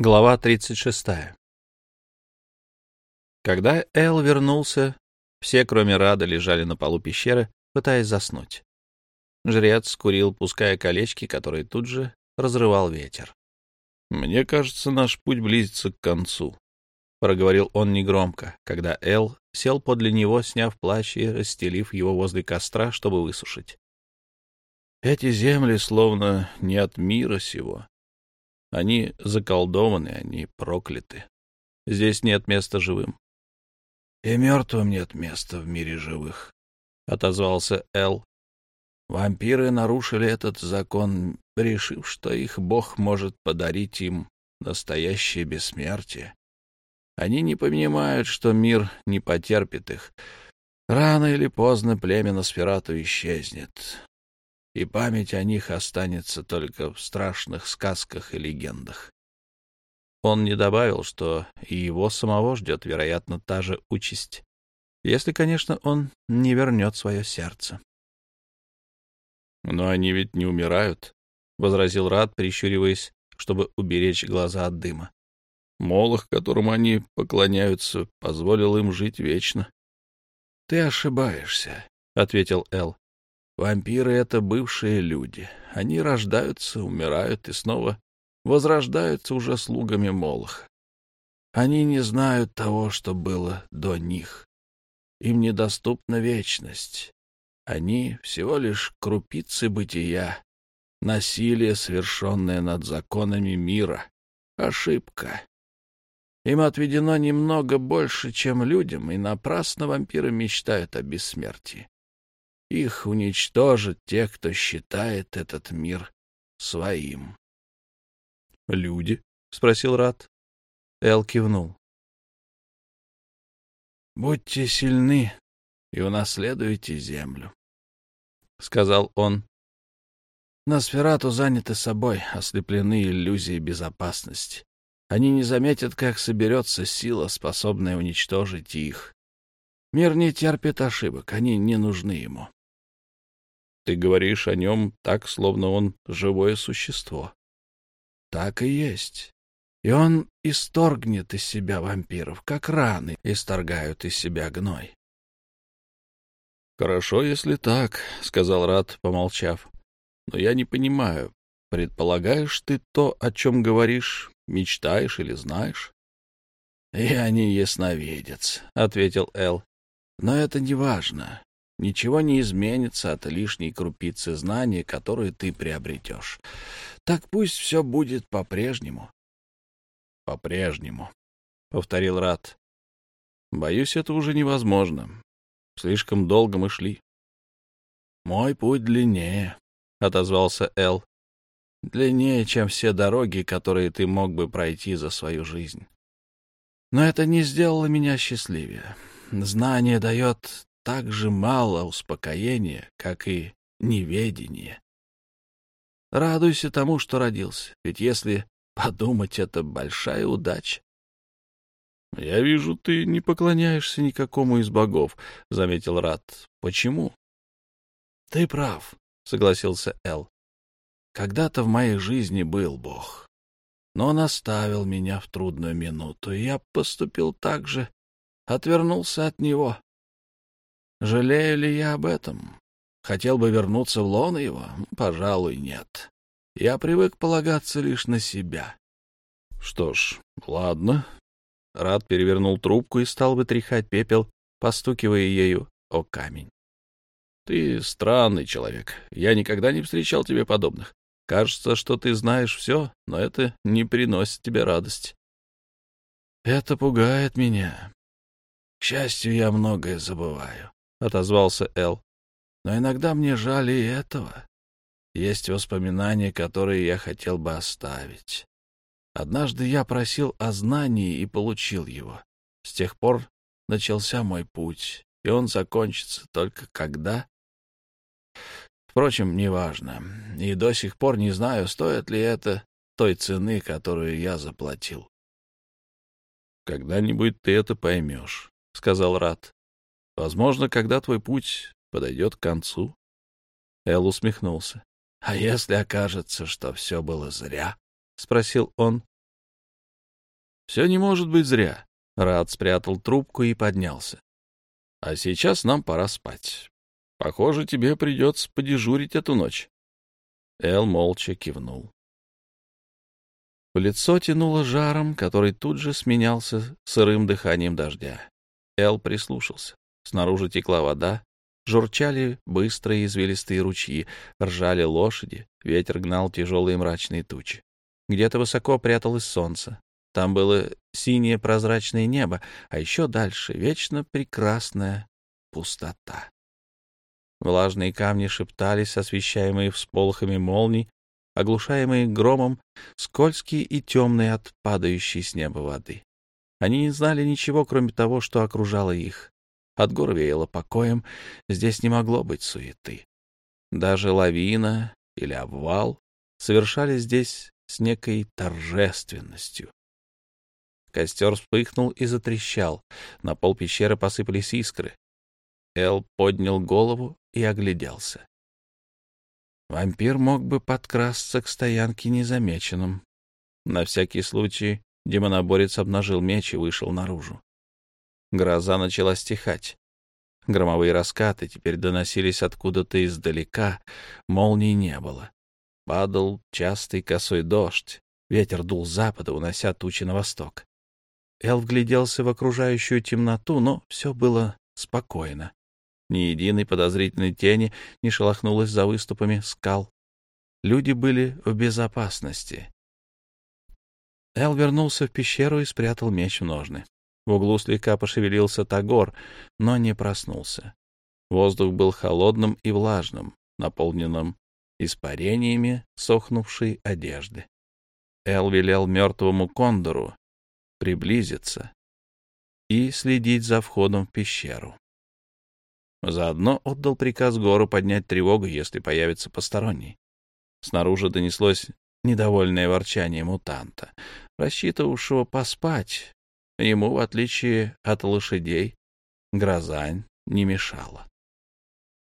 Глава 36. Когда Эл вернулся, все, кроме Рада, лежали на полу пещеры, пытаясь заснуть. Жрец курил, пуская колечки, которые тут же разрывал ветер. «Мне кажется, наш путь близится к концу», — проговорил он негромко, когда Эл сел подле него, сняв плащ и расстелив его возле костра, чтобы высушить. «Эти земли словно не от мира сего. Они заколдованы, они прокляты. Здесь нет места живым. — И мертвым нет места в мире живых, — отозвался Эл. Вампиры нарушили этот закон, решив, что их бог может подарить им настоящее бессмертие. Они не понимают, что мир не потерпит их. Рано или поздно племя Носферату исчезнет и память о них останется только в страшных сказках и легендах. Он не добавил, что и его самого ждет, вероятно, та же участь, если, конечно, он не вернет свое сердце. «Но они ведь не умирают», — возразил Рад, прищуриваясь, чтобы уберечь глаза от дыма. «Молох, которому они поклоняются, позволил им жить вечно». «Ты ошибаешься», — ответил Эл. Вампиры — это бывшие люди. Они рождаются, умирают и снова возрождаются уже слугами Молоха. Они не знают того, что было до них. Им недоступна вечность. Они всего лишь крупицы бытия, насилие, совершенное над законами мира, ошибка. Им отведено немного больше, чем людям, и напрасно вампиры мечтают о бессмертии. Их уничтожат те, кто считает этот мир своим. — Люди? — спросил Рат. Эл кивнул. — Будьте сильны и унаследуйте землю, — сказал он. Носферату заняты собой, ослеплены иллюзией безопасности. Они не заметят, как соберется сила, способная уничтожить их. Мир не терпит ошибок, они не нужны ему. Ты говоришь о нем так, словно он живое существо. Так и есть. И он исторгнет из себя вампиров, как раны исторгают из себя гной. «Хорошо, если так», — сказал Рад, помолчав. «Но я не понимаю, предполагаешь ты то, о чем говоришь, мечтаешь или знаешь?» «Я не ясновидец», — ответил Эл. «Но это не важно. Ничего не изменится от лишней крупицы знания, которую ты приобретешь. Так пусть все будет по-прежнему. — По-прежнему, — повторил Рат. — Боюсь, это уже невозможно. Слишком долго мы шли. — Мой путь длиннее, — отозвался Эл. — Длиннее, чем все дороги, которые ты мог бы пройти за свою жизнь. Но это не сделало меня счастливее. Знание дает так же мало успокоения, как и неведение. Радуйся тому, что родился, ведь если подумать, это большая удача. — Я вижу, ты не поклоняешься никакому из богов, — заметил Рад. — Почему? — Ты прав, — согласился Эл. — Когда-то в моей жизни был бог, но он оставил меня в трудную минуту, и я поступил так же, отвернулся от него. Жалею ли я об этом? Хотел бы вернуться в лоно его? Пожалуй, нет. Я привык полагаться лишь на себя. Что ж, ладно. Рад перевернул трубку и стал вытряхать пепел, постукивая ею о камень. Ты странный человек. Я никогда не встречал тебе подобных. Кажется, что ты знаешь все, но это не приносит тебе радости. Это пугает меня. К счастью, я многое забываю. — отозвался Эл. «Но иногда мне жаль и этого. Есть воспоминания, которые я хотел бы оставить. Однажды я просил о знании и получил его. С тех пор начался мой путь, и он закончится только когда... Впрочем, неважно. И до сих пор не знаю, стоит ли это той цены, которую я заплатил. «Когда-нибудь ты это поймешь», — сказал Рат. Возможно, когда твой путь подойдет к концу. Эл усмехнулся. — А если окажется, что все было зря? — спросил он. Все не может быть зря. Рад спрятал трубку и поднялся. А сейчас нам пора спать. Похоже, тебе придется подежурить эту ночь. Эл молча кивнул. В лицо тянуло жаром, который тут же сменялся сырым дыханием дождя. Эл прислушался. Снаружи текла вода, журчали быстрые извилистые ручьи, ржали лошади, ветер гнал тяжелые мрачные тучи. Где-то высоко пряталось солнце. Там было синее прозрачное небо, а еще дальше вечно прекрасная пустота. Влажные камни шептались, освещаемые всполохами молний, оглушаемые громом, скользкие и темные от падающей с неба воды. Они не знали ничего, кроме того, что окружало их. От гор веяло покоем, здесь не могло быть суеты. Даже лавина или обвал совершали здесь с некой торжественностью. Костер вспыхнул и затрещал. На пол пещеры посыпались искры. Эл поднял голову и огляделся. Вампир мог бы подкрасться к стоянке незамеченным. На всякий случай демоноборец обнажил меч и вышел наружу. Гроза начала стихать. Громовые раскаты теперь доносились откуда-то издалека, молний не было. Падал частый косой дождь, ветер дул с запада, унося тучи на восток. Эл вгляделся в окружающую темноту, но все было спокойно. Ни единой подозрительной тени не шелохнулась за выступами скал. Люди были в безопасности. Эл вернулся в пещеру и спрятал меч в ножны. В углу слегка пошевелился Тагор, но не проснулся. Воздух был холодным и влажным, наполненным испарениями сохнувшей одежды. Эл велел мертвому кондору приблизиться и следить за входом в пещеру. Заодно отдал приказ Гору поднять тревогу, если появится посторонний. Снаружи донеслось недовольное ворчание мутанта, рассчитывавшего поспать. Ему, в отличие от лошадей, гроза не мешала.